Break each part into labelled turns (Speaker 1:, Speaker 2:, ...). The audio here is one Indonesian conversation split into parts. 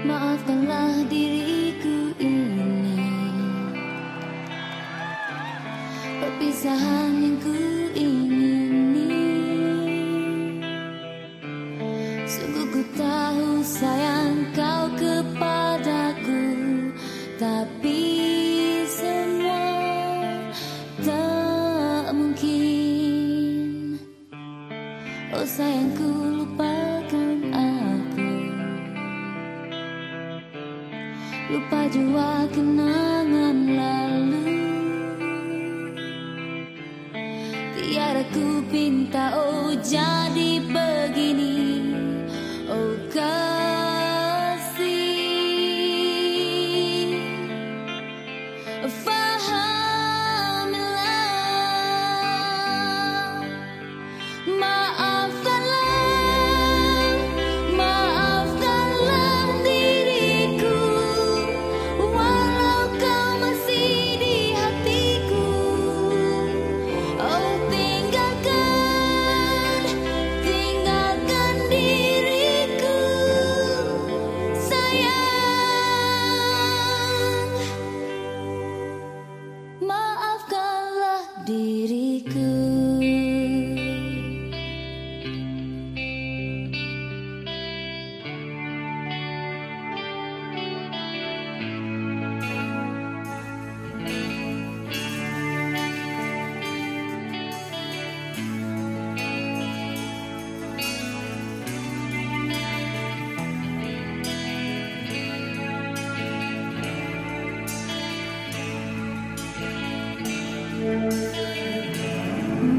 Speaker 1: Maafkanlah diriku ini. Perpisahan Lupa jua kenangan lalu. Tiada ku pinta oh jadi begini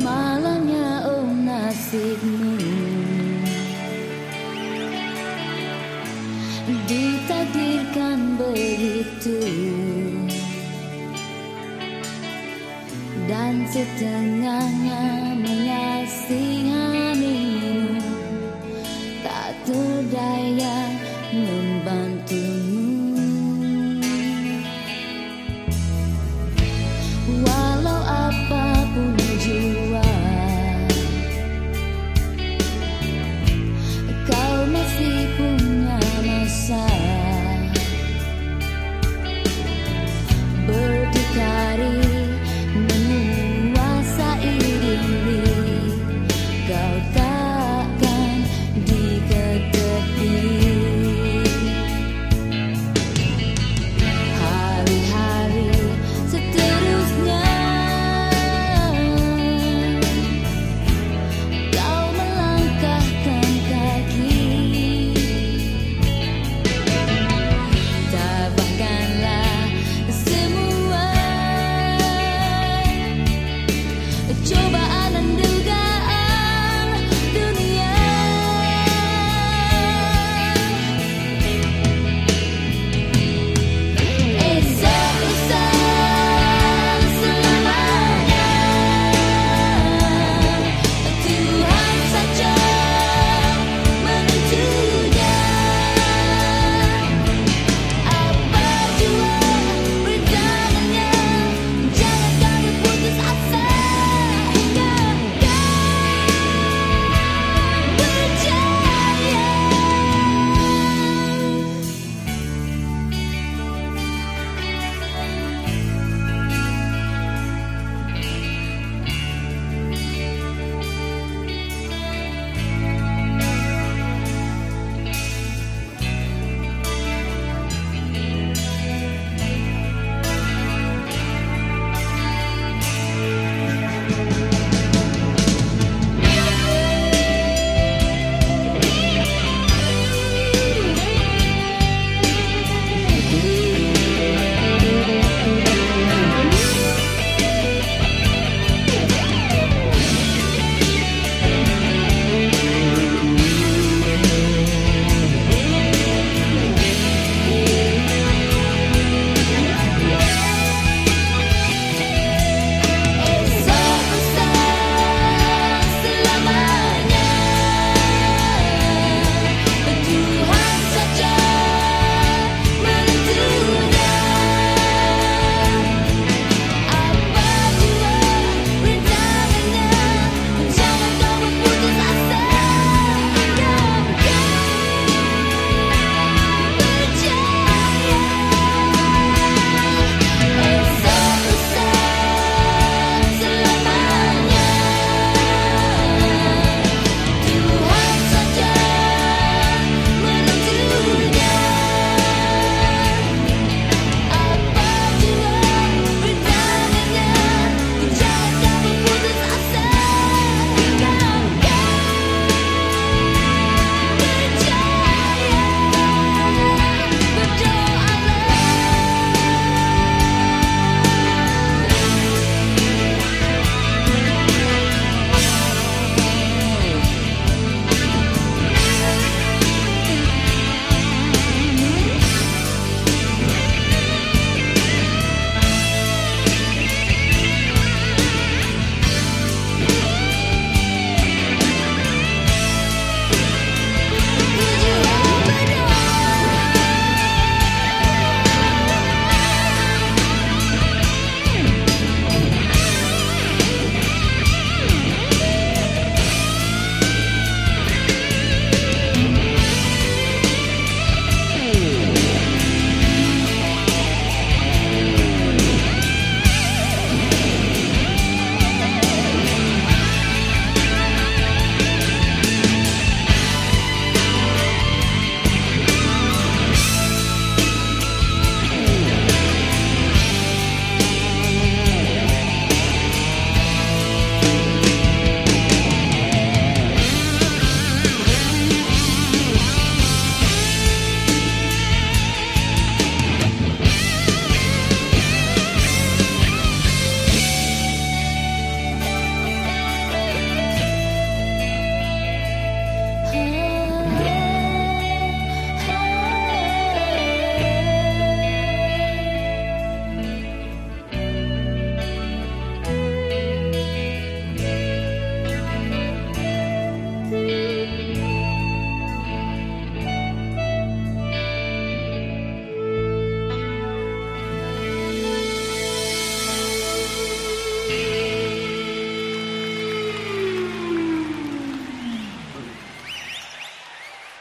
Speaker 1: Malamnya oh nasibmu. Ditakdirkan begitu. Dan setengahnya